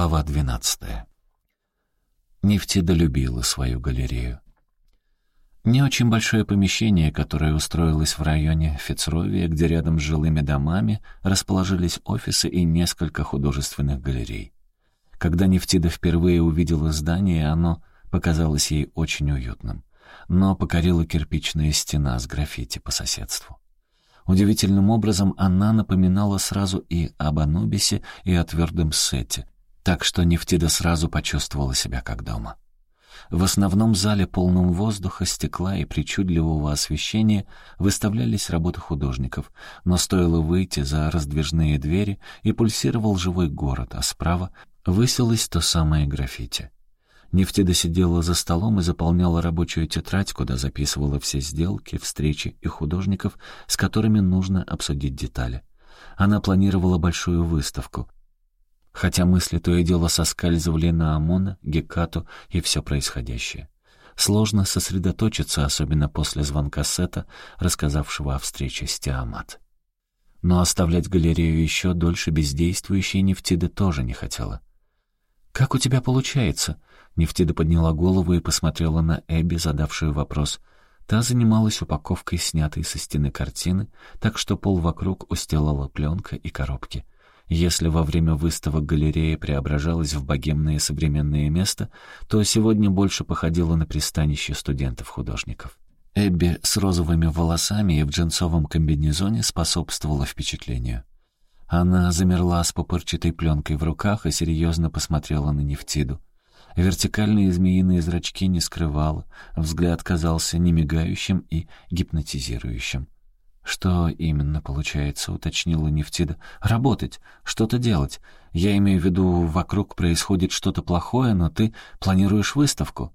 Глава 12. Нефтида любила свою галерею. Не очень большое помещение, которое устроилось в районе Фицровия, где рядом с жилыми домами расположились офисы и несколько художественных галерей. Когда Нефтида впервые увидела здание, оно показалось ей очень уютным. Но покорила кирпичная стена с граффити по соседству. Удивительным образом она напоминала сразу и об Анубисе, и о твердом сете, так что Нефтида сразу почувствовала себя как дома. В основном зале, полном воздуха, стекла и причудливого освещения, выставлялись работы художников, но стоило выйти за раздвижные двери, и пульсировал живой город, а справа высилось то самое граффити. Нефтида сидела за столом и заполняла рабочую тетрадь, куда записывала все сделки, встречи и художников, с которыми нужно обсудить детали. Она планировала большую выставку, хотя мысли то и дело соскальзывали на Амона, Гекату и все происходящее. Сложно сосредоточиться, особенно после звонка Сета, рассказавшего о встрече с Тиамат. Но оставлять галерею еще дольше бездействующей Нефтиды тоже не хотела. «Как у тебя получается?» Нефтида подняла голову и посмотрела на Эбби, задавшую вопрос. Та занималась упаковкой снятой со стены картины, так что пол вокруг устилала пленка и коробки. Если во время выставок галерея преображалась в богемное современное место, то сегодня больше походило на пристанище студентов-художников. Эбби с розовыми волосами и в джинсовом комбинезоне способствовала впечатлению. Она замерла с пупырчатой пленкой в руках и серьезно посмотрела на Нефтиду. Вертикальные змеиные зрачки не скрывала, взгляд казался немигающим и гипнотизирующим. «Что именно получается?» — уточнила Нефтида. «Работать, что-то делать. Я имею в виду, вокруг происходит что-то плохое, но ты планируешь выставку».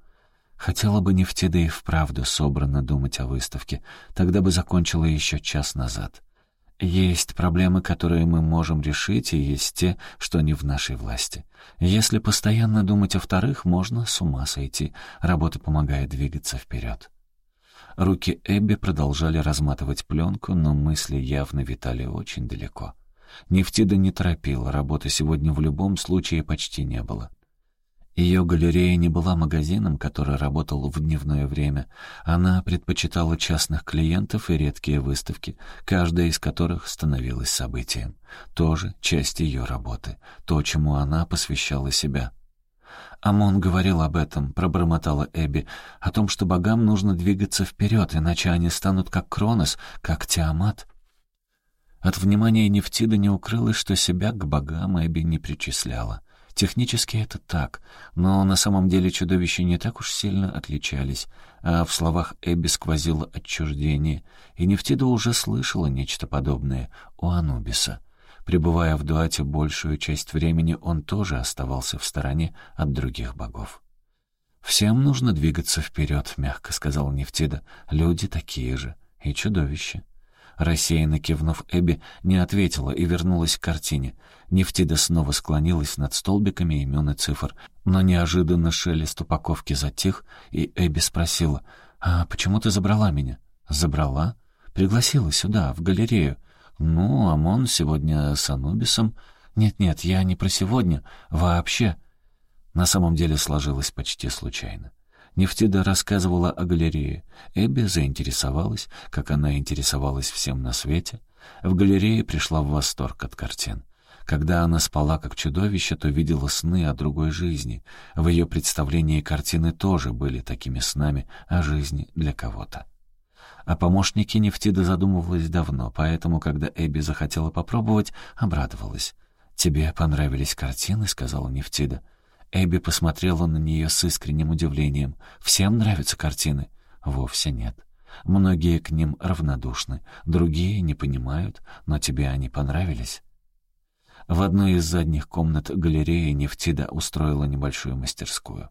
Хотела бы Нефтида и вправду собрано думать о выставке. Тогда бы закончила еще час назад. Есть проблемы, которые мы можем решить, и есть те, что не в нашей власти. Если постоянно думать о вторых, можно с ума сойти. Работа помогает двигаться вперед. Руки Эбби продолжали разматывать пленку, но мысли явно витали очень далеко. Нефтида не торопила, работы сегодня в любом случае почти не было. Ее галерея не была магазином, который работал в дневное время. Она предпочитала частных клиентов и редкие выставки, каждая из которых становилась событием. Тоже часть ее работы, то, чему она посвящала себя. Амон говорил об этом, пробормотала Эбби, о том, что богам нужно двигаться вперед, иначе они станут как Кронос, как Тиамат. От внимания Нефтида не укрылось, что себя к богам Эбби не причисляла. Технически это так, но на самом деле чудовища не так уж сильно отличались, а в словах Эбби сквозило отчуждение, и Нефтида уже слышала нечто подобное у Анубиса. Пребывая в Дуате большую часть времени, он тоже оставался в стороне от других богов. «Всем нужно двигаться вперед», — мягко сказал Нефтида. «Люди такие же. И чудовища». Рассеянно кивнув Эбби, не ответила и вернулась к картине. Нефтида снова склонилась над столбиками имен и цифр, но неожиданно шелест упаковки затих, и Эбби спросила, «А почему ты забрала меня?» «Забрала?» «Пригласила сюда, в галерею. «Ну, Амон сегодня с Анубисом...» «Нет-нет, я не про сегодня. Вообще...» На самом деле сложилось почти случайно. Нефтида рассказывала о галерее. Эбби заинтересовалась, как она интересовалась всем на свете. В галерее пришла в восторг от картин. Когда она спала как чудовище, то видела сны о другой жизни. В ее представлении картины тоже были такими снами о жизни для кого-то. О помощнике Нефтида задумывалась давно, поэтому, когда Эбби захотела попробовать, обрадовалась. «Тебе понравились картины?» — сказала Нефтида. Эбби посмотрела на нее с искренним удивлением. «Всем нравятся картины?» «Вовсе нет. Многие к ним равнодушны, другие не понимают, но тебе они понравились». В одной из задних комнат галереи Нефтида устроила небольшую мастерскую.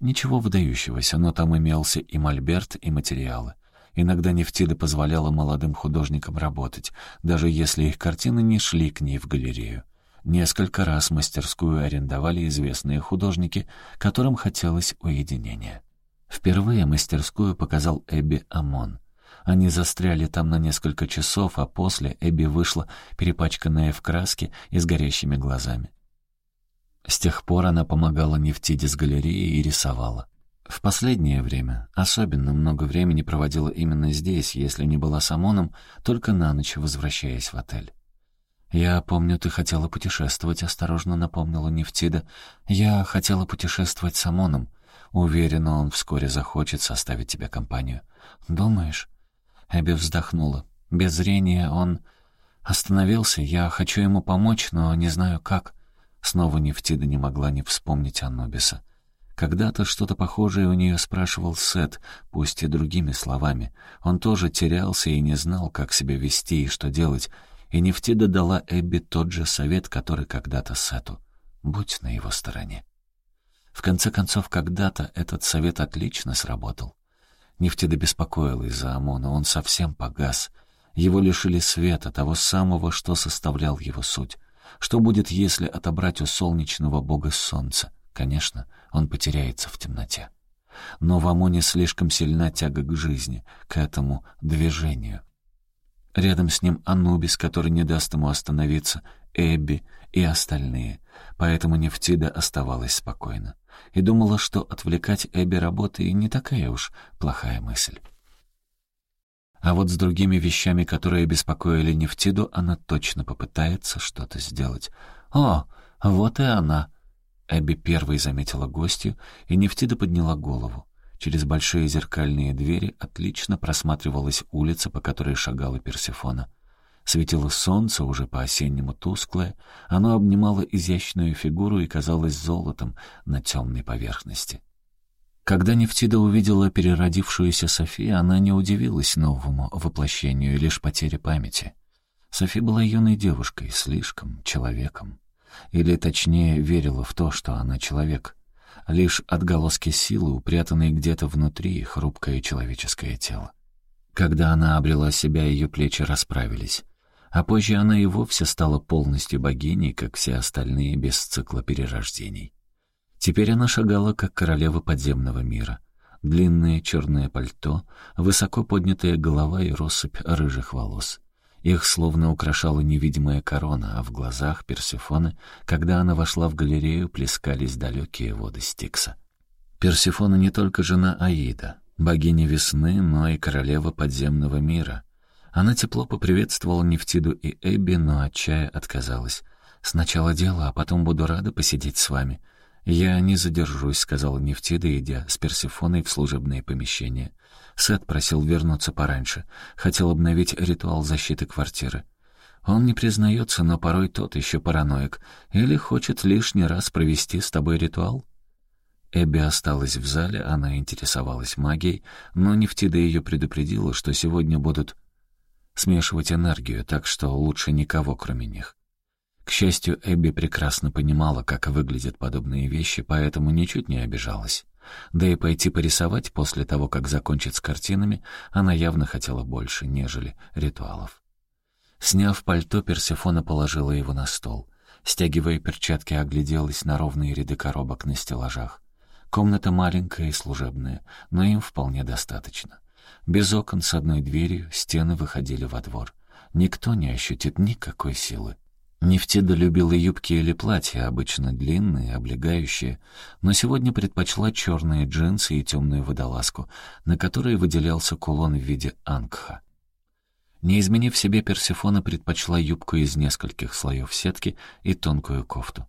Ничего выдающегося, но там имелся и мольберт, и материалы. Иногда Нефтида позволяла молодым художникам работать, даже если их картины не шли к ней в галерею. Несколько раз мастерскую арендовали известные художники, которым хотелось уединения. Впервые мастерскую показал Эбби Амон. Они застряли там на несколько часов, а после Эбби вышла, перепачканная в краске и с горящими глазами. С тех пор она помогала Нефтиде с галереей и рисовала. В последнее время особенно много времени проводила именно здесь, если не была с Амоном, только на ночь возвращаясь в отель. «Я помню, ты хотела путешествовать», — осторожно напомнила Нефтида. «Я хотела путешествовать с Амоном. Уверена, он вскоре захочет составить тебе компанию». «Думаешь?» Эбби вздохнула. «Без зрения он...» «Остановился. Я хочу ему помочь, но не знаю как». Снова Нефтида не могла не вспомнить Анубиса. Когда-то что-то похожее у нее спрашивал Сет, пусть и другими словами. Он тоже терялся и не знал, как себя вести и что делать, и Нефтида дала Эбби тот же совет, который когда-то Сету. Будь на его стороне. В конце концов, когда-то этот совет отлично сработал. Нефтида беспокоилась за Амона, он совсем погас. Его лишили света, того самого, что составлял его суть. Что будет, если отобрать у солнечного бога солнца? Конечно, он потеряется в темноте. Но в Амоне слишком сильна тяга к жизни, к этому движению. Рядом с ним Анубис, который не даст ему остановиться, Эбби и остальные. Поэтому Нефтида оставалась спокойна. И думала, что отвлекать Эбби работой не такая уж плохая мысль. А вот с другими вещами, которые беспокоили Нефтиду, она точно попытается что-то сделать. «О, вот и она!» Эбби первой заметила гостью, и Нефтида подняла голову. Через большие зеркальные двери отлично просматривалась улица, по которой шагала Персифона. Светило солнце, уже по-осеннему тусклое, оно обнимало изящную фигуру и казалось золотом на темной поверхности. Когда Нефтида увидела переродившуюся Софи, она не удивилась новому воплощению, лишь потере памяти. Софи была юной девушкой, слишком человеком. Или, точнее, верила в то, что она человек — лишь отголоски силы, упрятанные где-то внутри хрупкое человеческое тело. Когда она обрела себя, ее плечи расправились. А позже она и вовсе стала полностью богиней, как все остальные без цикла перерождений. Теперь она шагала, как королева подземного мира. Длинное черное пальто, высоко поднятая голова и россыпь рыжих волос. Их словно украшала невидимая корона, а в глазах Персефоны, когда она вошла в галерею, плескались далекие воды Стикса. Персефона не только жена Аида, богиня весны, но и королева подземного мира. Она тепло поприветствовала Нефтиду и Эбби, но от чая отказалась. «Сначала дело, а потом буду рада посидеть с вами». «Я не задержусь», — сказала Нефтида, идя с Персефоной в служебное помещение. Сет просил вернуться пораньше, хотел обновить ритуал защиты квартиры. Он не признается, но порой тот еще параноик. Или хочет лишний раз провести с тобой ритуал? Эбби осталась в зале, она интересовалась магией, но Нефтида ее предупредила, что сегодня будут смешивать энергию, так что лучше никого, кроме них. К счастью, Эбби прекрасно понимала, как выглядят подобные вещи, поэтому ничуть не обижалась. Да и пойти порисовать после того, как закончит с картинами, она явно хотела больше, нежели ритуалов. Сняв пальто, Персефона положила его на стол. Стягивая перчатки, огляделась на ровные ряды коробок на стеллажах. Комната маленькая и служебная, но им вполне достаточно. Без окон с одной дверью стены выходили во двор. Никто не ощутит никакой силы. Нефтида любила юбки или платья, обычно длинные, облегающие, но сегодня предпочла черные джинсы и темную водолазку, на которой выделялся кулон в виде ангха. Не изменив себе, Персифона предпочла юбку из нескольких слоев сетки и тонкую кофту.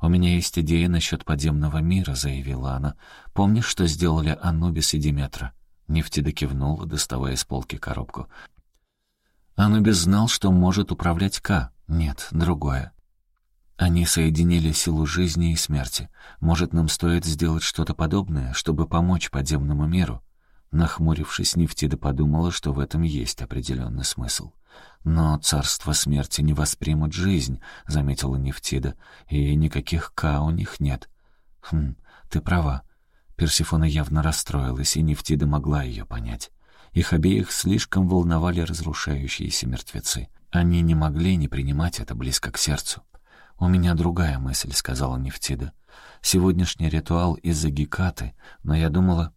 «У меня есть идея насчет подземного мира», — заявила она. «Помнишь, что сделали Анубис и Диметра?» Нефтида кивнула, доставая с полки коробку. Анубис знал, что может управлять К, нет, другое. Они соединили силу жизни и смерти. Может, нам стоит сделать что-то подобное, чтобы помочь подземному миру? Нахмурившись, Нефтида подумала, что в этом есть определенный смысл. «Но царство смерти не воспримут жизнь», — заметила Нефтида, «и никаких Ка у них нет». «Хм, ты права». Персифона явно расстроилась, и Нефтида могла ее понять. Их обеих слишком волновали разрушающиеся мертвецы. Они не могли не принимать это близко к сердцу. «У меня другая мысль», — сказала Нефтида. «Сегодняшний ритуал из-за Гекаты, но я думала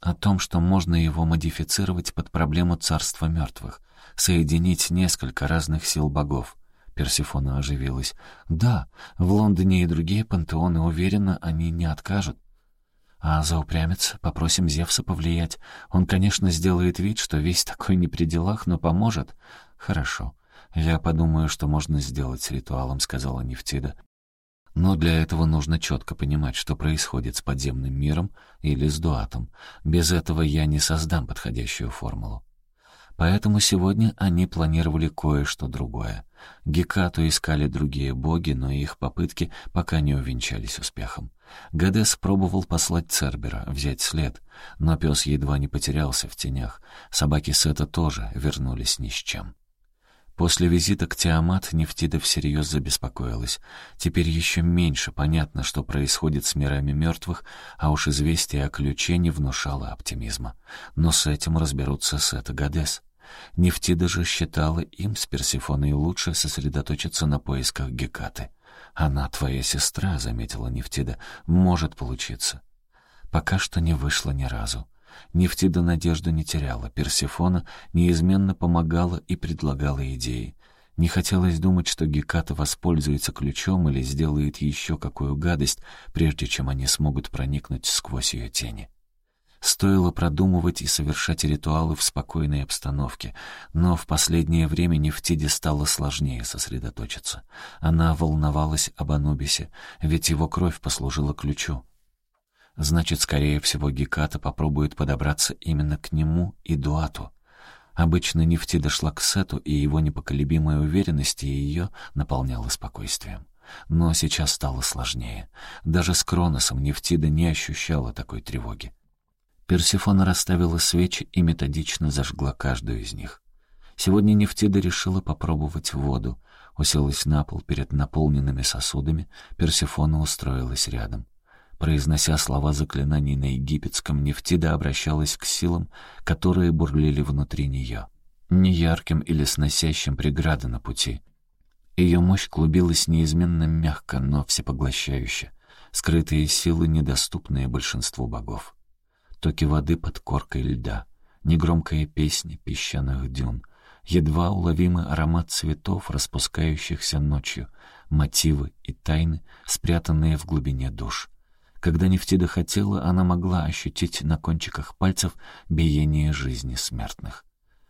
о том, что можно его модифицировать под проблему царства мертвых, соединить несколько разных сил богов». Персифона оживилась. «Да, в Лондоне и другие пантеоны, уверенно, они не откажут. А за упрямец попросим Зевса повлиять. Он, конечно, сделает вид, что весь такой не при делах, но поможет. Хорошо. Я подумаю, что можно сделать с ритуалом, сказала Нефтида. Но для этого нужно четко понимать, что происходит с подземным миром или с дуатом. Без этого я не создам подходящую формулу. Поэтому сегодня они планировали кое-что другое. Гекату искали другие боги, но их попытки пока не увенчались успехом. Гадес пробовал послать Цербера, взять след, но пес едва не потерялся в тенях. Собаки Сета тоже вернулись ни с чем. После визита к Тиамат Нефтида всерьез забеспокоилась. Теперь еще меньше понятно, что происходит с мирами мертвых, а уж известие о ключе не внушало оптимизма. Но с этим разберутся Сет и Гадес. Нефтида же считала им с Персифоной лучше сосредоточиться на поисках Гекаты. «Она твоя сестра», — заметила Нефтида, — «может получиться». Пока что не вышло ни разу. Нефтида надежду не теряла, Персифона неизменно помогала и предлагала идеи. Не хотелось думать, что Геката воспользуется ключом или сделает еще какую гадость, прежде чем они смогут проникнуть сквозь ее тени. Стоило продумывать и совершать ритуалы в спокойной обстановке, но в последнее время Нефтиде стало сложнее сосредоточиться. Она волновалась об Анубисе, ведь его кровь послужила ключу. Значит, скорее всего, Геката попробует подобраться именно к нему и Дуату. Обычно Нефтида шла к Сету, и его непоколебимая уверенность ее наполняла спокойствием. Но сейчас стало сложнее. Даже с Кроносом Нефтида не ощущала такой тревоги. Персифона расставила свечи и методично зажгла каждую из них. Сегодня Нефтида решила попробовать воду. Уселась на пол перед наполненными сосудами, Персифона устроилась рядом. Произнося слова заклинаний на египетском, Нефтида обращалась к силам, которые бурлили внутри нее. Не ярким или сносящим преграды на пути. Ее мощь клубилась неизменно мягко, но всепоглощающе. Скрытые силы, недоступные большинству богов токи воды под коркой льда, негромкая песня песчаных дюн, едва уловимый аромат цветов, распускающихся ночью, мотивы и тайны, спрятанные в глубине душ. Когда Нефтида хотела, она могла ощутить на кончиках пальцев биение жизни смертных.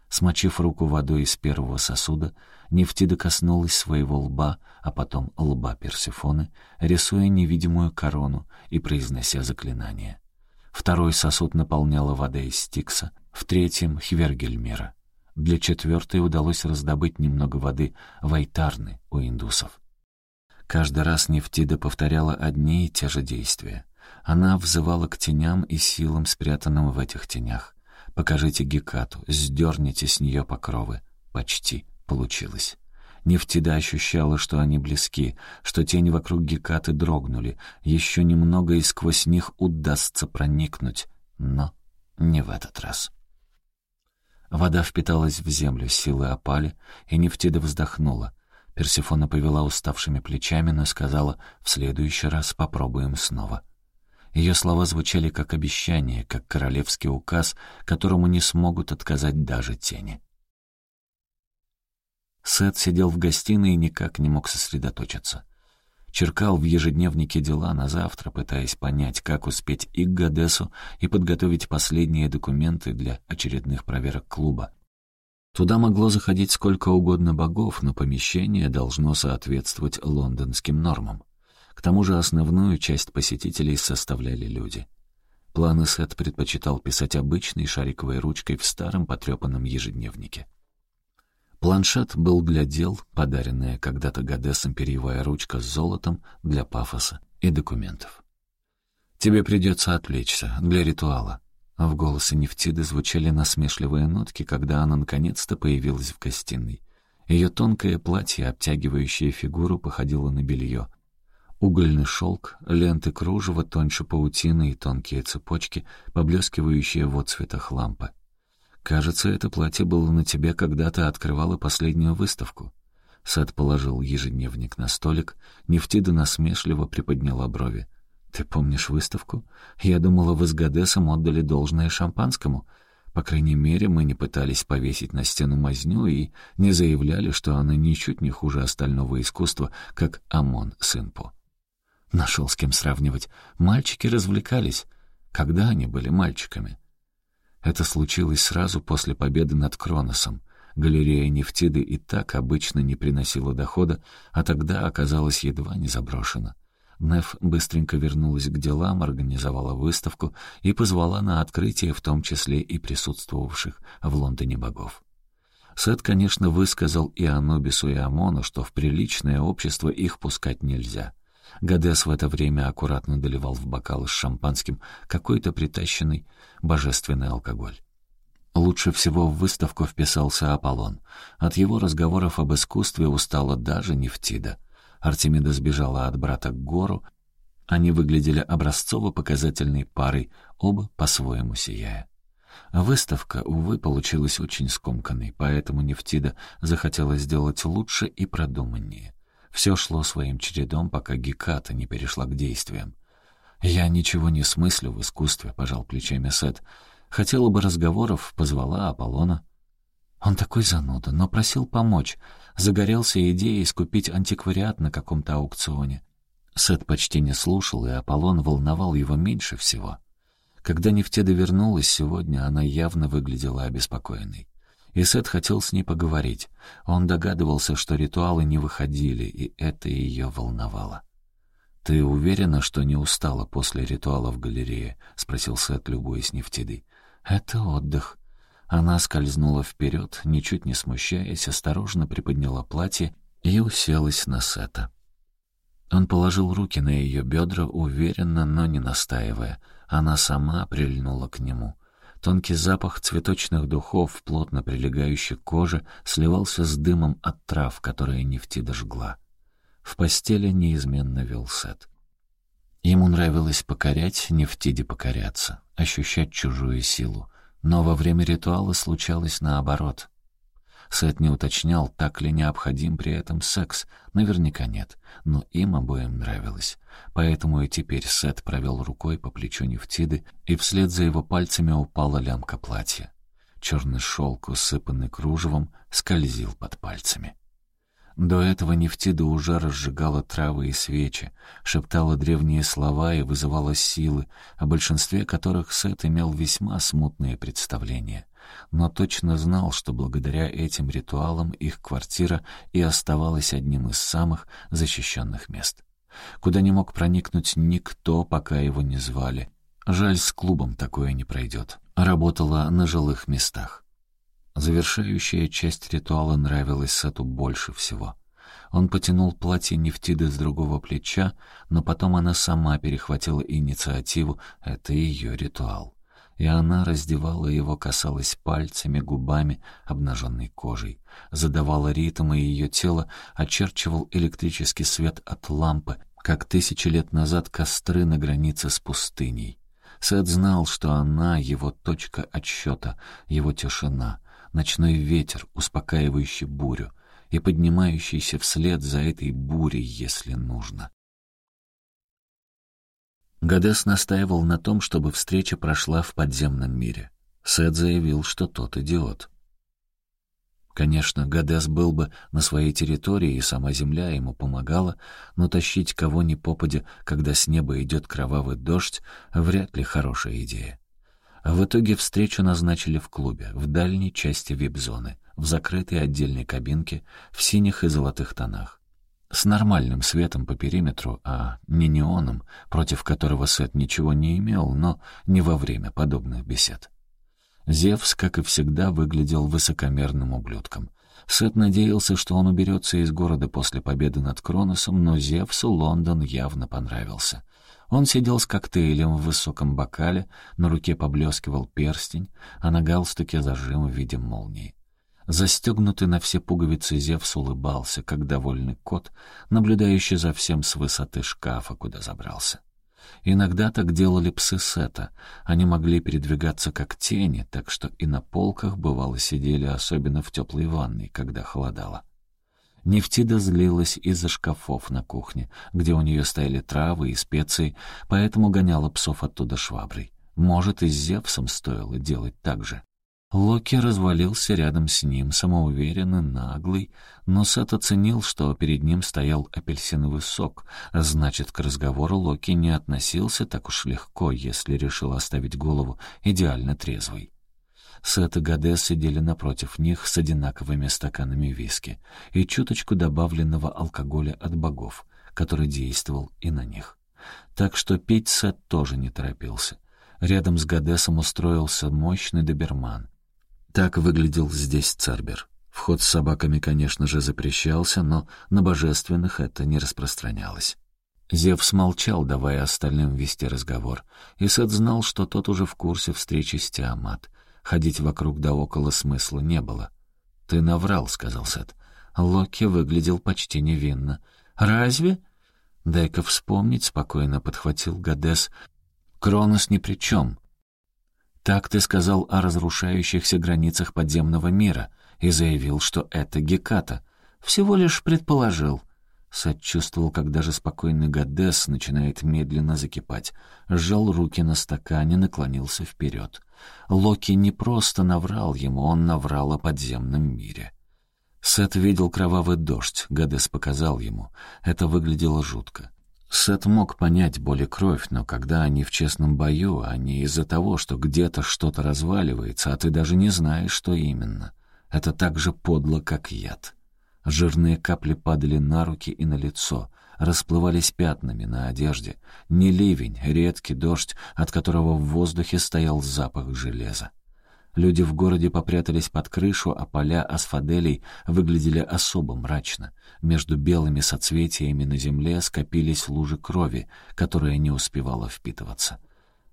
Смочив руку водой из первого сосуда, Нефтида коснулась своего лба, а потом лба Персифоны, рисуя невидимую корону и произнося заклинание. Второй сосуд наполняла вода из Стикса, в третьем — Хвергельмира. Для четвертой удалось раздобыть немного воды вайтарны у индусов. Каждый раз Нефтида повторяла одни и те же действия. Она взывала к теням и силам, спрятанным в этих тенях. «Покажите Гекату, сдерните с нее покровы». Почти получилось. Нефтида ощущала, что они близки, что тени вокруг Гекаты дрогнули. Еще немного, и сквозь них удастся проникнуть. Но не в этот раз. Вода впиталась в землю, силы опали, и Нефтида вздохнула. Персифона повела уставшими плечами, но сказала «в следующий раз попробуем снова». Ее слова звучали как обещание, как королевский указ, которому не смогут отказать даже тени. Сет сидел в гостиной и никак не мог сосредоточиться. Черкал в ежедневнике дела на завтра, пытаясь понять, как успеть и к Гадесу, и подготовить последние документы для очередных проверок клуба. Туда могло заходить сколько угодно богов, но помещение должно соответствовать лондонским нормам. К тому же основную часть посетителей составляли люди. Планы Сет предпочитал писать обычной шариковой ручкой в старом потрепанном ежедневнике. Планшет был для дел, подаренная когда-то Гадесом перьевая ручка с золотом для пафоса и документов. «Тебе придется отвлечься для ритуала». В голосе Нефтиды звучали насмешливые нотки, когда она наконец-то появилась в гостиной. Ее тонкое платье, обтягивающее фигуру, походило на белье. Угольный шелк, ленты кружева, тоньше паутины и тонкие цепочки, поблескивающие в отцветах лампы. «Кажется, это платье было на тебе, когда ты открывала последнюю выставку». Сет положил ежедневник на столик, Нефтида насмешливо приподняла брови. «Ты помнишь выставку? Я думала, вы с Гадесом отдали должное шампанскому. По крайней мере, мы не пытались повесить на стену мазню и не заявляли, что она ничуть не хуже остального искусства, как Амон Сынпу. Нашел с кем сравнивать. Мальчики развлекались. Когда они были мальчиками? Это случилось сразу после победы над Кроносом. Галерея Нефтиды и так обычно не приносила дохода, а тогда оказалась едва не заброшена. Неф быстренько вернулась к делам, организовала выставку и позвала на открытие в том числе и присутствовавших в Лондоне богов. Сет, конечно, высказал и Анубису, и Амону, что в приличное общество их пускать нельзя. Гадес в это время аккуратно доливал в бокалы с шампанским какой-то притащенный божественный алкоголь. Лучше всего в выставку вписался Аполлон. От его разговоров об искусстве устала даже Нефтида — Артемида сбежала от брата к гору. Они выглядели образцово-показательной парой, оба по-своему сияя. Выставка, увы, получилась очень скомканной, поэтому Нефтида захотела сделать лучше и продуманнее. Все шло своим чередом, пока Геката не перешла к действиям. «Я ничего не смыслю в искусстве», — пожал плечами Сет. «Хотела бы разговоров, позвала Аполлона». Он такой зануда, но просил помочь. Загорелся идеей скупить антиквариат на каком-то аукционе. Сет почти не слушал, и Аполлон волновал его меньше всего. Когда Нефтеда вернулась сегодня, она явно выглядела обеспокоенной. И Сет хотел с ней поговорить. Он догадывался, что ритуалы не выходили, и это ее волновало. «Ты уверена, что не устала после ритуала в галерее?» — спросил Сет, любуясь Нефтидой. «Это отдых. Она скользнула вперед, ничуть не смущаясь, осторожно приподняла платье и уселась на Сета. Он положил руки на ее бедра, уверенно, но не настаивая. Она сама прильнула к нему. Тонкий запах цветочных духов, плотно прилегающий к коже, сливался с дымом от трав, которые нефтида жгла. В постели неизменно вел Сет. Ему нравилось покорять, нефтиде покоряться, ощущать чужую силу. Но во время ритуала случалось наоборот. Сет не уточнял, так ли необходим при этом секс. Наверняка нет, но им обоим нравилось. Поэтому и теперь Сет провел рукой по плечу Нефтиды, и вслед за его пальцами упала лямка платья. Черный шелк, усыпанный кружевом, скользил под пальцами. До этого Нефтида уже разжигала травы и свечи, шептала древние слова и вызывала силы, о большинстве которых Сет имел весьма смутные представления. Но точно знал, что благодаря этим ритуалам их квартира и оставалась одним из самых защищенных мест. Куда не мог проникнуть никто, пока его не звали. Жаль, с клубом такое не пройдет. Работала на жилых местах. Завершающая часть ритуала нравилась Сету больше всего. Он потянул платье Нефтиды с другого плеча, но потом она сама перехватила инициативу, это ее ритуал. И она раздевала его, касалась пальцами, губами, обнаженной кожей. Задавала ритм, и ее тело очерчивал электрический свет от лампы, как тысячи лет назад костры на границе с пустыней. Сет знал, что она — его точка отсчета, его тишина — ночной ветер, успокаивающий бурю, и поднимающийся вслед за этой бурей, если нужно. Гадес настаивал на том, чтобы встреча прошла в подземном мире. Сет заявил, что тот идиот. Конечно, Гадес был бы на своей территории, и сама земля ему помогала, но тащить кого ни попадя, когда с неба идет кровавый дождь, вряд ли хорошая идея. В итоге встречу назначили в клубе, в дальней части вип-зоны, в закрытой отдельной кабинке, в синих и золотых тонах. С нормальным светом по периметру, а не неоном, против которого Сет ничего не имел, но не во время подобных бесед. Зевс, как и всегда, выглядел высокомерным ублюдком. Сет надеялся, что он уберется из города после победы над Кроносом, но Зевсу Лондон явно понравился. Он сидел с коктейлем в высоком бокале, на руке поблескивал перстень, а на галстуке зажим в виде молнии. Застегнутый на все пуговицы Зевс улыбался, как довольный кот, наблюдающий за всем с высоты шкафа, куда забрался. Иногда так делали псы Сета. Они могли передвигаться как тени, так что и на полках бывало сидели, особенно в теплой ванной, когда холодало. Нефтида злилась из-за шкафов на кухне, где у нее стояли травы и специи, поэтому гоняла псов оттуда шваброй. Может, и с Зевсом стоило делать так же. Локи развалился рядом с ним, самоуверенный, наглый, но Сет оценил, что перед ним стоял апельсиновый сок, значит, к разговору Локи не относился так уж легко, если решил оставить голову идеально трезвой. Сет и Гадес сидели напротив них с одинаковыми стаканами виски и чуточку добавленного алкоголя от богов, который действовал и на них. Так что пить Сет тоже не торопился. Рядом с Гадесом устроился мощный доберман. Так выглядел здесь Цербер. Вход с собаками, конечно же, запрещался, но на божественных это не распространялось. Зевс молчал, давая остальным вести разговор, и Сет знал, что тот уже в курсе встречи с Тиамат. Ходить вокруг да около смысла не было. «Ты наврал», — сказал Сет. Локи выглядел почти невинно. «Разве?» «Дай-ка вспомнить», — спокойно подхватил Гадес. «Кронос ни при чем. Так ты сказал о разрушающихся границах подземного мира и заявил, что это Геката. Всего лишь предположил. Сад чувствовал, как даже спокойный Гадес начинает медленно закипать. Сжал руки на стакане, наклонился вперед. Локи не просто наврал ему, он наврал о подземном мире. Сет видел кровавый дождь, Гадес показал ему. Это выглядело жутко. Сет мог понять боль и кровь, но когда они в честном бою, а не из-за того, что где-то что-то разваливается, а ты даже не знаешь, что именно. Это так же подло, как яд. Жирные капли падали на руки и на лицо, расплывались пятнами на одежде. Не ливень, редкий дождь, от которого в воздухе стоял запах железа. Люди в городе попрятались под крышу, а поля асфаделей выглядели особо мрачно. Между белыми соцветиями на земле скопились лужи крови, которая не успевала впитываться.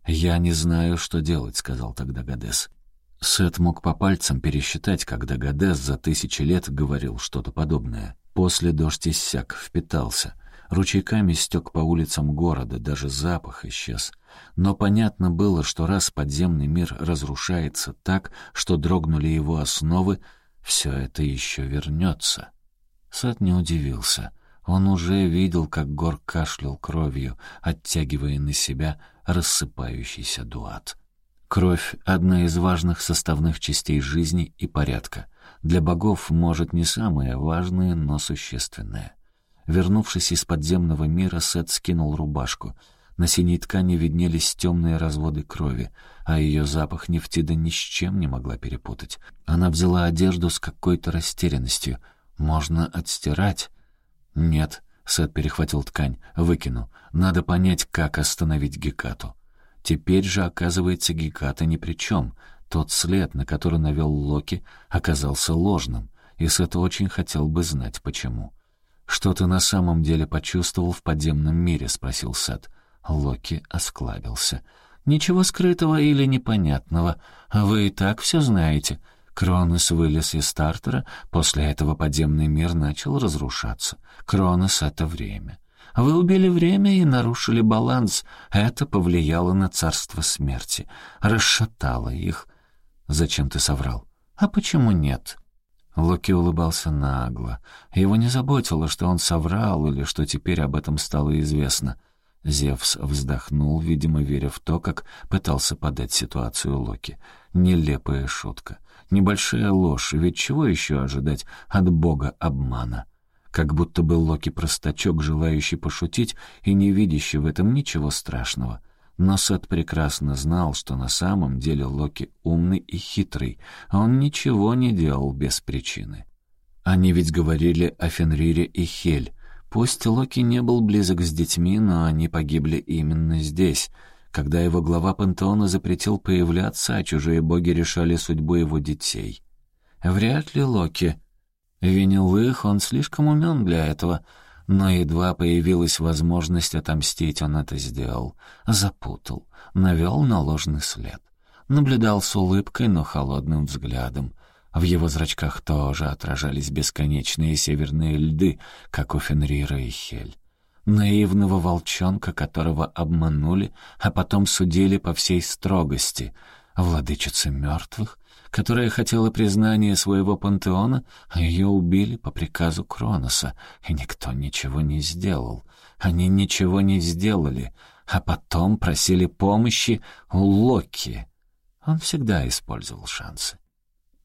«Я не знаю, что делать», — сказал тогда Гадес. Сет мог по пальцам пересчитать, когда Гадес за тысячи лет говорил что-то подобное. После дождь иссяк, впитался — Ручейками стек по улицам города, даже запах исчез. Но понятно было, что раз подземный мир разрушается так, что дрогнули его основы, все это еще вернется. Сад не удивился. Он уже видел, как Гор кашлял кровью, оттягивая на себя рассыпающийся дуат. Кровь — одна из важных составных частей жизни и порядка. Для богов, может, не самое важное, но существенное. Вернувшись из подземного мира, Сет скинул рубашку. На синей ткани виднелись темные разводы крови, а ее запах Нефтида ни с чем не могла перепутать. Она взяла одежду с какой-то растерянностью. «Можно отстирать?» «Нет», — Сет перехватил ткань, выкинул. «Надо понять, как остановить Гекату». Теперь же, оказывается, Геката ни при чем. Тот след, на который навел Локи, оказался ложным, и Сет очень хотел бы знать, почему. «Что ты на самом деле почувствовал в подземном мире?» — спросил Сет. Локи осклабился. «Ничего скрытого или непонятного. Вы и так все знаете. Кронос вылез из стартера, после этого подземный мир начал разрушаться. Кронос — это время. Вы убили время и нарушили баланс. Это повлияло на царство смерти, расшатало их. Зачем ты соврал? А почему нет?» Локи улыбался нагло. Его не заботило, что он соврал или что теперь об этом стало известно. Зевс вздохнул, видимо, веря в то, как пытался подать ситуацию Локи. Нелепая шутка. Небольшая ложь, ведь чего еще ожидать от бога обмана? Как будто был Локи простачок, желающий пошутить и не видящий в этом ничего страшного. Но Сет прекрасно знал, что на самом деле Локи умный и хитрый, а он ничего не делал без причины. Они ведь говорили о Фенрире и Хель. Пусть Локи не был близок с детьми, но они погибли именно здесь, когда его глава пантеона запретил появляться, а чужие боги решали судьбу его детей. Вряд ли Локи винил их, он слишком умен для этого — но едва появилась возможность отомстить, он это сделал. Запутал, навел на ложный след. Наблюдал с улыбкой, но холодным взглядом. В его зрачках тоже отражались бесконечные северные льды, как у Фенрира и Хель. Наивного волчонка, которого обманули, а потом судили по всей строгости. Владычица мертвых, которая хотела признания своего пантеона, а ее убили по приказу Кроноса, и никто ничего не сделал. Они ничего не сделали, а потом просили помощи у Локи. Он всегда использовал шансы.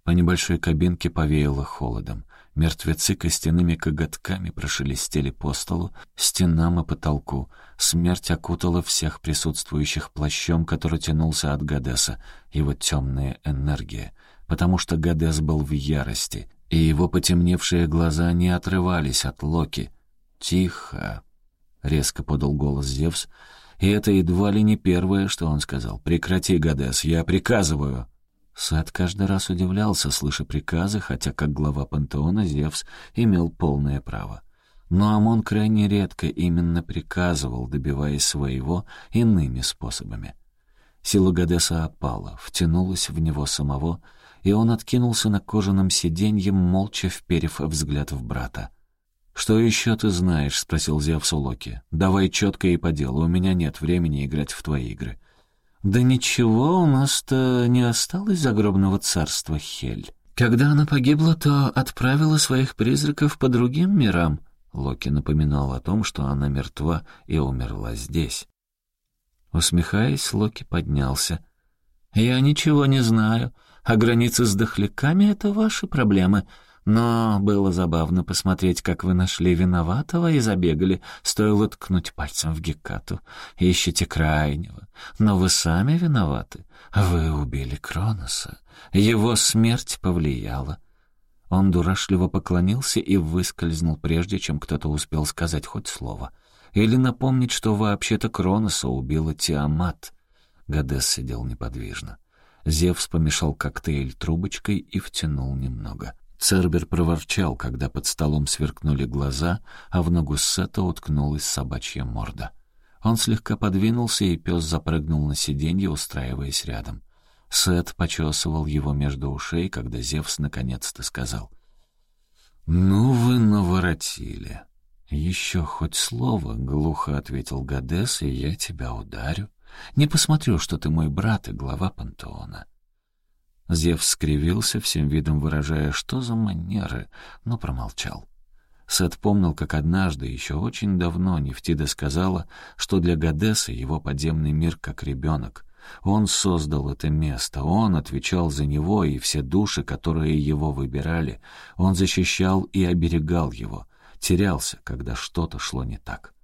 По небольшой кабинке повеяло холодом. Мертвецы костяными коготками прошелестели по столу, стенам и потолку. Смерть окутала всех присутствующих плащом, который тянулся от Гадеса, его темная энергия, потому что Гадес был в ярости, и его потемневшие глаза не отрывались от Локи. «Тихо!» — резко подал голос Зевс, и это едва ли не первое, что он сказал. «Прекрати, Гадес, я приказываю!» Сет каждый раз удивлялся, слыша приказы, хотя как глава пантеона Зевс имел полное право. Но Амон крайне редко именно приказывал, добиваясь своего иными способами. Сила Гадеса опала, втянулась в него самого, и он откинулся на кожаном сиденье, молча вперев взгляд в брата. «Что еще ты знаешь?» — спросил Зевс у Локи. «Давай четко и по делу, у меня нет времени играть в твои игры». «Да ничего, у нас-то не осталось загробного царства Хель. Когда она погибла, то отправила своих призраков по другим мирам». Локи напоминал о том, что она мертва и умерла здесь. Усмехаясь, Локи поднялся. «Я ничего не знаю, а границы с дохляками — это ваши проблемы. Но было забавно посмотреть, как вы нашли виноватого и забегали. Стоило ткнуть пальцем в Гекату. Ищете крайнего. Но вы сами виноваты. Вы убили Кроноса. Его смерть повлияла. Он дурашливо поклонился и выскользнул, прежде чем кто-то успел сказать хоть слово. Или напомнить, что вообще-то Кроноса убила Тиамат. Гадес сидел неподвижно. Зевс помешал коктейль трубочкой и втянул немного. Цербер проворчал, когда под столом сверкнули глаза, а в ногу Сета уткнулась собачья морда. Он слегка подвинулся, и пес запрыгнул на сиденье, устраиваясь рядом. Сет почесывал его между ушей, когда Зевс наконец-то сказал. «Ну вы наворотили!» «Еще хоть слово», — глухо ответил Гадес, — «и я тебя ударю. Не посмотрю, что ты мой брат и глава пантеона. Зев скривился, всем видом выражая, что за манеры, но промолчал. Сет помнил, как однажды, еще очень давно, Нефтида сказала, что для Гадеса его подземный мир как ребенок. Он создал это место, он отвечал за него и все души, которые его выбирали. Он защищал и оберегал его, терялся, когда что-то шло не так.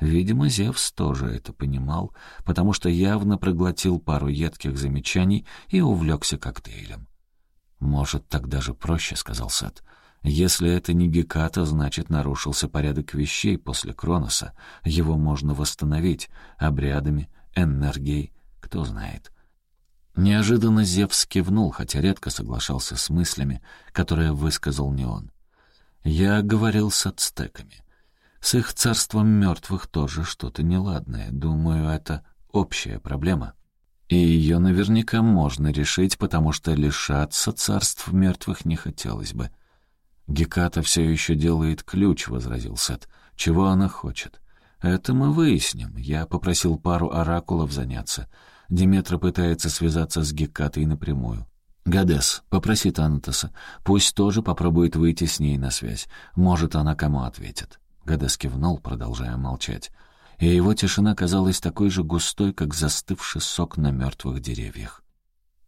Видимо, Зевс тоже это понимал, потому что явно проглотил пару едких замечаний и увлекся коктейлем. «Может, так даже проще», — сказал Сет. «Если это не Геката, значит, нарушился порядок вещей после Кроноса. Его можно восстановить обрядами, энергией, кто знает». Неожиданно Зевс кивнул, хотя редко соглашался с мыслями, которые высказал не он. «Я говорил с ацтеками». С их царством мертвых тоже что-то неладное. Думаю, это общая проблема. И ее наверняка можно решить, потому что лишаться царств мертвых не хотелось бы. «Геката все еще делает ключ», — возразил Сет. «Чего она хочет?» «Это мы выясним. Я попросил пару оракулов заняться. Диметра пытается связаться с Гекатой напрямую. Гадес, попроси Танатоса. Пусть тоже попробует выйти с ней на связь. Может, она кому ответит». Гадес кивнул, продолжая молчать, и его тишина казалась такой же густой, как застывший сок на мертвых деревьях.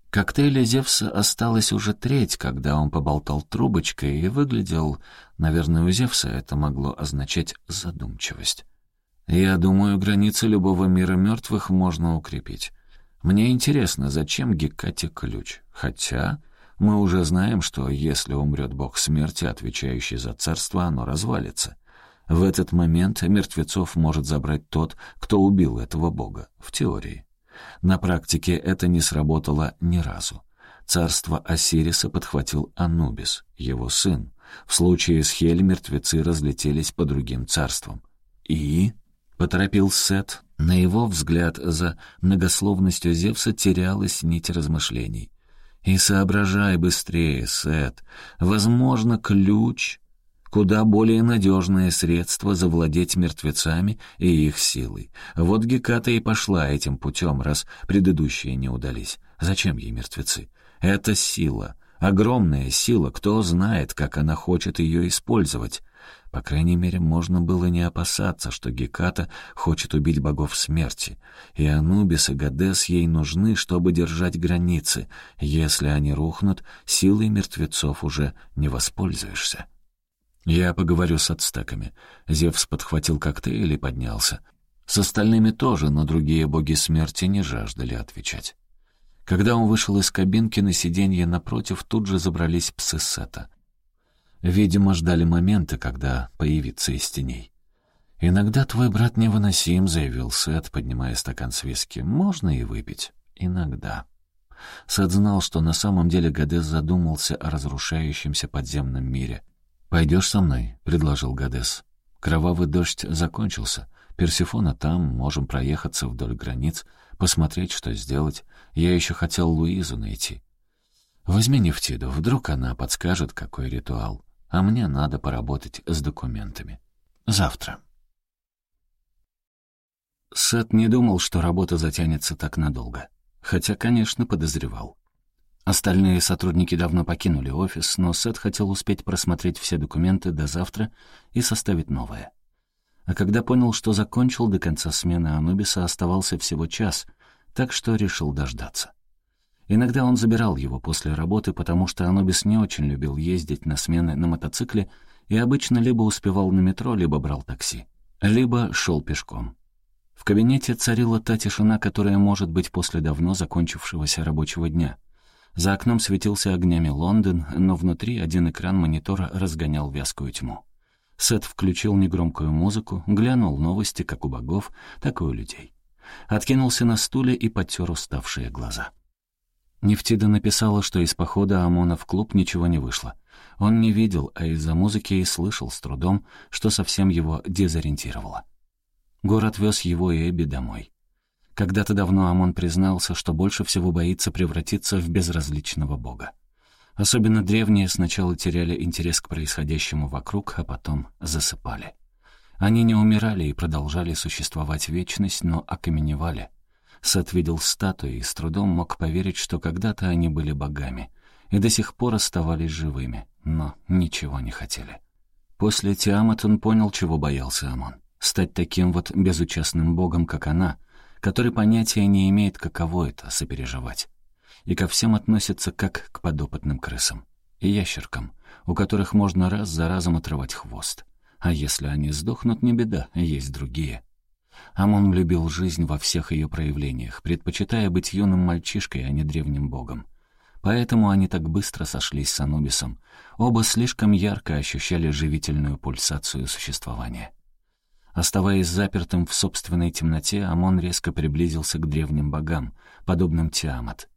Коктейля Зевса осталась уже треть, когда он поболтал трубочкой и выглядел... Наверное, у Зевса это могло означать задумчивость. «Я думаю, границы любого мира мертвых можно укрепить. Мне интересно, зачем Гекате ключ? Хотя мы уже знаем, что если умрет бог смерти, отвечающий за царство, оно развалится. В этот момент мертвецов может забрать тот, кто убил этого бога, в теории. На практике это не сработало ни разу. Царство Осириса подхватил Анубис, его сын. В случае с Хель мертвецы разлетелись по другим царствам. «И?» — поторопил Сет. На его взгляд за многословностью Зевса терялась нить размышлений. «И соображай быстрее, Сет. Возможно, ключ куда более надежное средство завладеть мертвецами и их силой. Вот Геката и пошла этим путем, раз предыдущие не удались. Зачем ей мертвецы? Это сила, огромная сила, кто знает, как она хочет ее использовать. По крайней мере, можно было не опасаться, что Геката хочет убить богов смерти, и Анубис и Гадес ей нужны, чтобы держать границы. Если они рухнут, силой мертвецов уже не воспользуешься. «Я поговорю с ацтеками». Зевс подхватил коктейль и поднялся. С остальными тоже, но другие боги смерти не жаждали отвечать. Когда он вышел из кабинки, на сиденье напротив тут же забрались псы Сета. Видимо, ждали момента, когда появится из теней. «Иногда твой брат невыносим», — заявил Сет, поднимая стакан с виски. «Можно и выпить. Иногда». Сет знал, что на самом деле Гадес задумался о разрушающемся подземном мире. «Пойдешь со мной?» — предложил Гадес. «Кровавый дождь закончился. Персифона там, можем проехаться вдоль границ, посмотреть, что сделать. Я еще хотел Луизу найти. Возьми Нефтиду, вдруг она подскажет, какой ритуал. А мне надо поработать с документами. Завтра». Сет не думал, что работа затянется так надолго. Хотя, конечно, подозревал. Остальные сотрудники давно покинули офис, но Сет хотел успеть просмотреть все документы до завтра и составить новое. А когда понял, что закончил, до конца смены Анубиса оставался всего час, так что решил дождаться. Иногда он забирал его после работы, потому что Анубис не очень любил ездить на смены на мотоцикле и обычно либо успевал на метро, либо брал такси, либо шел пешком. В кабинете царила та тишина, которая может быть после давно закончившегося рабочего дня — за окном светился огнями Лондон, но внутри один экран монитора разгонял вязкую тьму. Сет включил негромкую музыку, глянул новости как у богов, так и у людей. Откинулся на стуле и потер уставшие глаза. Нефтида написала, что из похода ОМОНа в клуб ничего не вышло. Он не видел, а из-за музыки и слышал с трудом, что совсем его дезориентировало. Город вез его и Эбби домой. Когда-то давно Амон признался, что больше всего боится превратиться в безразличного бога. Особенно древние сначала теряли интерес к происходящему вокруг, а потом засыпали. Они не умирали и продолжали существовать вечность, но окаменевали. Сет видел статуи и с трудом мог поверить, что когда-то они были богами и до сих пор оставались живыми, но ничего не хотели. После Тиамат он понял, чего боялся Амон. Стать таким вот безучастным богом, как она — который понятия не имеет, каково это — сопереживать. И ко всем относится как к подопытным крысам и ящеркам, у которых можно раз за разом отрывать хвост. А если они сдохнут, не беда, есть другие. Амон любил жизнь во всех ее проявлениях, предпочитая быть юным мальчишкой, а не древним богом. Поэтому они так быстро сошлись с Анубисом. Оба слишком ярко ощущали живительную пульсацию существования. Оставаясь запертым в собственной темноте, Амон резко приблизился к древним богам, подобным Тиамат.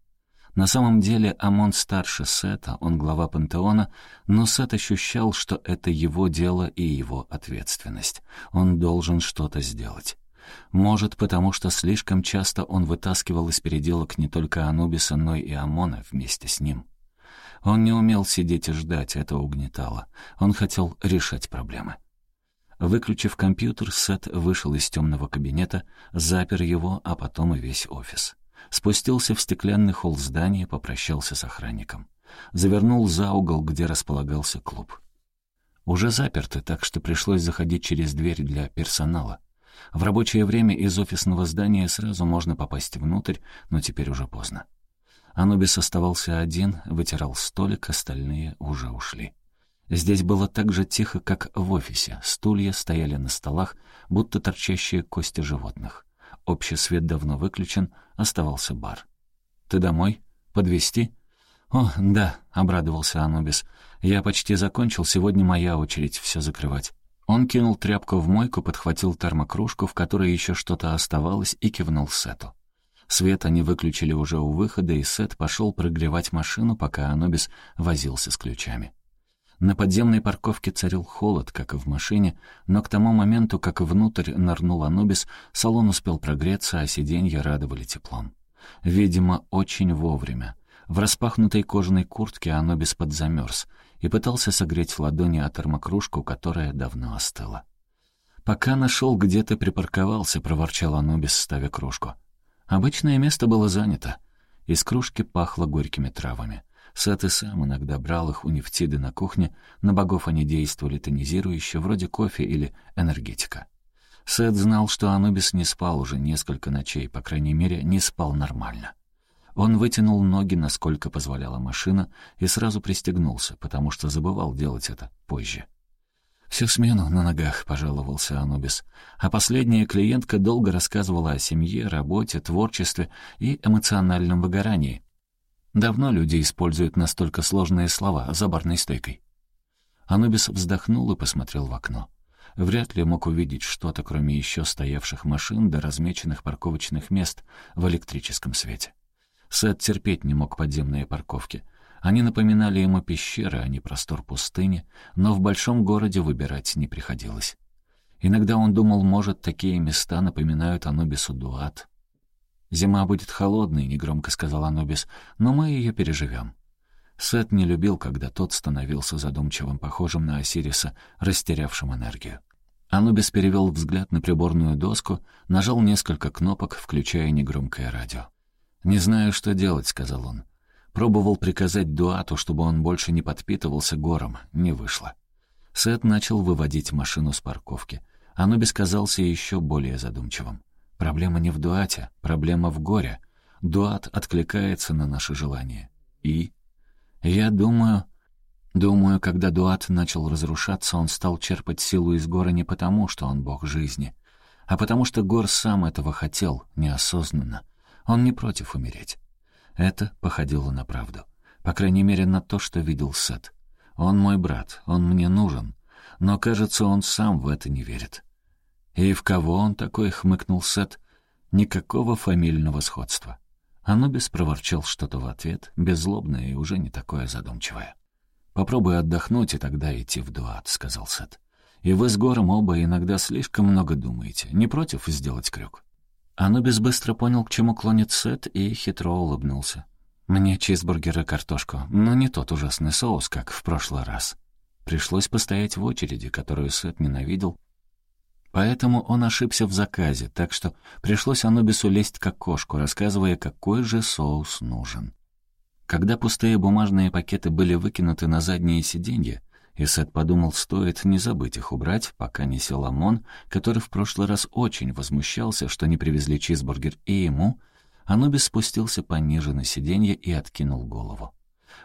На самом деле Амон старше Сета, он глава пантеона, но Сет ощущал, что это его дело и его ответственность. Он должен что-то сделать. Может, потому что слишком часто он вытаскивал из переделок не только Анубиса, но и Амона вместе с ним. Он не умел сидеть и ждать, это угнетало. Он хотел решать проблемы. Выключив компьютер, Сет вышел из темного кабинета, запер его, а потом и весь офис. Спустился в стеклянный холл здания, попрощался с охранником. Завернул за угол, где располагался клуб. Уже заперты, так что пришлось заходить через дверь для персонала. В рабочее время из офисного здания сразу можно попасть внутрь, но теперь уже поздно. Анубис оставался один, вытирал столик, остальные уже ушли. Здесь было так же тихо, как в офисе. Стулья стояли на столах, будто торчащие кости животных. Общий свет давно выключен, оставался бар. «Ты домой? Подвести? «О, да», — обрадовался Анубис. «Я почти закончил, сегодня моя очередь все закрывать». Он кинул тряпку в мойку, подхватил термокружку, в которой еще что-то оставалось, и кивнул Сету. Свет они выключили уже у выхода, и Сет пошел прогревать машину, пока Анубис возился с ключами. На подземной парковке царил холод, как и в машине, но к тому моменту, как внутрь нырнул Анубис, салон успел прогреться, а сиденья радовали теплом. Видимо, очень вовремя. В распахнутой кожаной куртке Анубис подзамерз и пытался согреть ладони о термокружку, которая давно остыла. «Пока нашел, где ты припарковался», — проворчал Анубис, ставя кружку. Обычное место было занято. Из кружки пахло горькими травами. Сет и сам иногда брал их у нефтиды на кухне, на богов они действовали тонизирующе, вроде кофе или энергетика. Сет знал, что Анубис не спал уже несколько ночей, по крайней мере, не спал нормально. Он вытянул ноги, насколько позволяла машина, и сразу пристегнулся, потому что забывал делать это позже. «Всю смену на ногах», — пожаловался Анубис. А последняя клиентка долго рассказывала о семье, работе, творчестве и эмоциональном выгорании. Давно люди используют настолько сложные слова за барной стойкой. Анубис вздохнул и посмотрел в окно. Вряд ли мог увидеть что-то, кроме еще стоявших машин до размеченных парковочных мест в электрическом свете. Сет терпеть не мог подземные парковки. Они напоминали ему пещеры, а не простор пустыни, но в большом городе выбирать не приходилось. Иногда он думал, может, такие места напоминают Анубису Дуат. «Зима будет холодной», — негромко сказал Анубис, — «но мы ее переживем». Сет не любил, когда тот становился задумчивым, похожим на Осириса, растерявшим энергию. Анубис перевел взгляд на приборную доску, нажал несколько кнопок, включая негромкое радио. «Не знаю, что делать», — сказал он. Пробовал приказать Дуату, чтобы он больше не подпитывался гором. Не вышло. Сет начал выводить машину с парковки. Анубис казался еще более задумчивым. Проблема не в Дуате, проблема в горе. Дуат откликается на наши желания. И? Я думаю... Думаю, когда Дуат начал разрушаться, он стал черпать силу из гора не потому, что он бог жизни, а потому что Гор сам этого хотел, неосознанно. Он не против умереть. Это походило на правду. По крайней мере, на то, что видел Сет. Он мой брат, он мне нужен. Но, кажется, он сам в это не верит. «И в кого он такой?» — хмыкнул Сет. «Никакого фамильного сходства». Анубис проворчал что-то в ответ, беззлобное и уже не такое задумчивое. «Попробуй отдохнуть и тогда идти в дуат», — сказал Сет. «И вы с Гором оба иногда слишком много думаете. Не против сделать крюк?» Анубис быстро понял, к чему клонит Сет, и хитро улыбнулся. «Мне чизбургер и картошку, но не тот ужасный соус, как в прошлый раз». Пришлось постоять в очереди, которую Сет ненавидел, Поэтому он ошибся в заказе, так что пришлось Анубису лезть как кошку, рассказывая, какой же соус нужен. Когда пустые бумажные пакеты были выкинуты на задние сиденья, Исет подумал, стоит не забыть их убрать, пока не сел Амон, который в прошлый раз очень возмущался, что не привезли чизбургер и ему, Анубис спустился пониже на сиденье и откинул голову.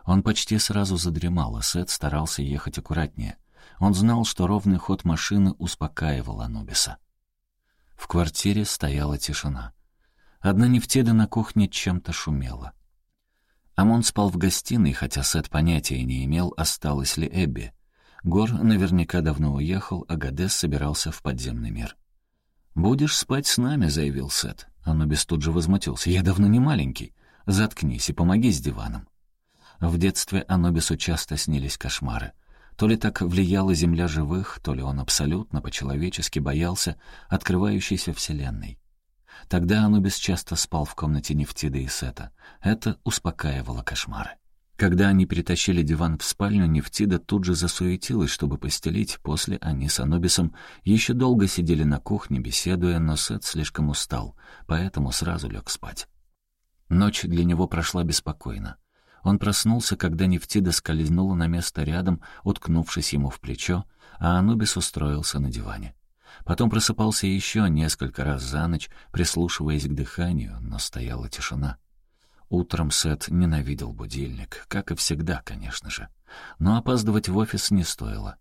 Он почти сразу задремал, а Сет старался ехать аккуратнее — он знал, что ровный ход машины успокаивал Анубиса. В квартире стояла тишина. Одна нефтеда на кухне чем-то шумела. Амон спал в гостиной, хотя Сет понятия не имел, осталась ли Эбби. Гор наверняка давно уехал, а Гадес собирался в подземный мир. «Будешь спать с нами», — заявил Сет. Анубис тут же возмутился. «Я давно не маленький. Заткнись и помоги с диваном». В детстве Анубису часто снились кошмары. То ли так влияла земля живых, то ли он абсолютно по-человечески боялся открывающейся вселенной. Тогда Анубис часто спал в комнате Нефтиды и Сета. Это успокаивало кошмары. Когда они перетащили диван в спальню, Нефтида тут же засуетилась, чтобы постелить. После они с Анубисом еще долго сидели на кухне, беседуя, но Сет слишком устал, поэтому сразу лег спать. Ночь для него прошла беспокойно. Он проснулся, когда Нефтида скользнула на место рядом, уткнувшись ему в плечо, а Анубис устроился на диване. Потом просыпался еще несколько раз за ночь, прислушиваясь к дыханию, но стояла тишина. Утром Сет ненавидел будильник, как и всегда, конечно же. Но опаздывать в офис не стоило.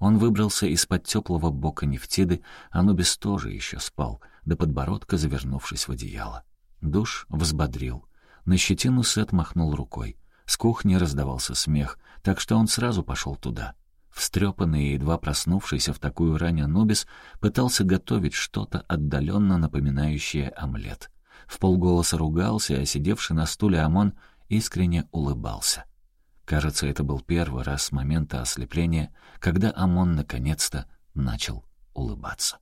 Он выбрался из-под теплого бока Нефтиды, Анубис тоже еще спал, до подбородка завернувшись в одеяло. Душ взбодрил. На щетину Сет махнул рукой. С кухни раздавался смех, так что он сразу пошел туда. Встрепанный и едва проснувшийся в такую рань Анубис пытался готовить что-то отдаленно напоминающее омлет. В полголоса ругался, а сидевший на стуле Амон искренне улыбался. Кажется, это был первый раз с момента ослепления, когда Амон наконец-то начал улыбаться.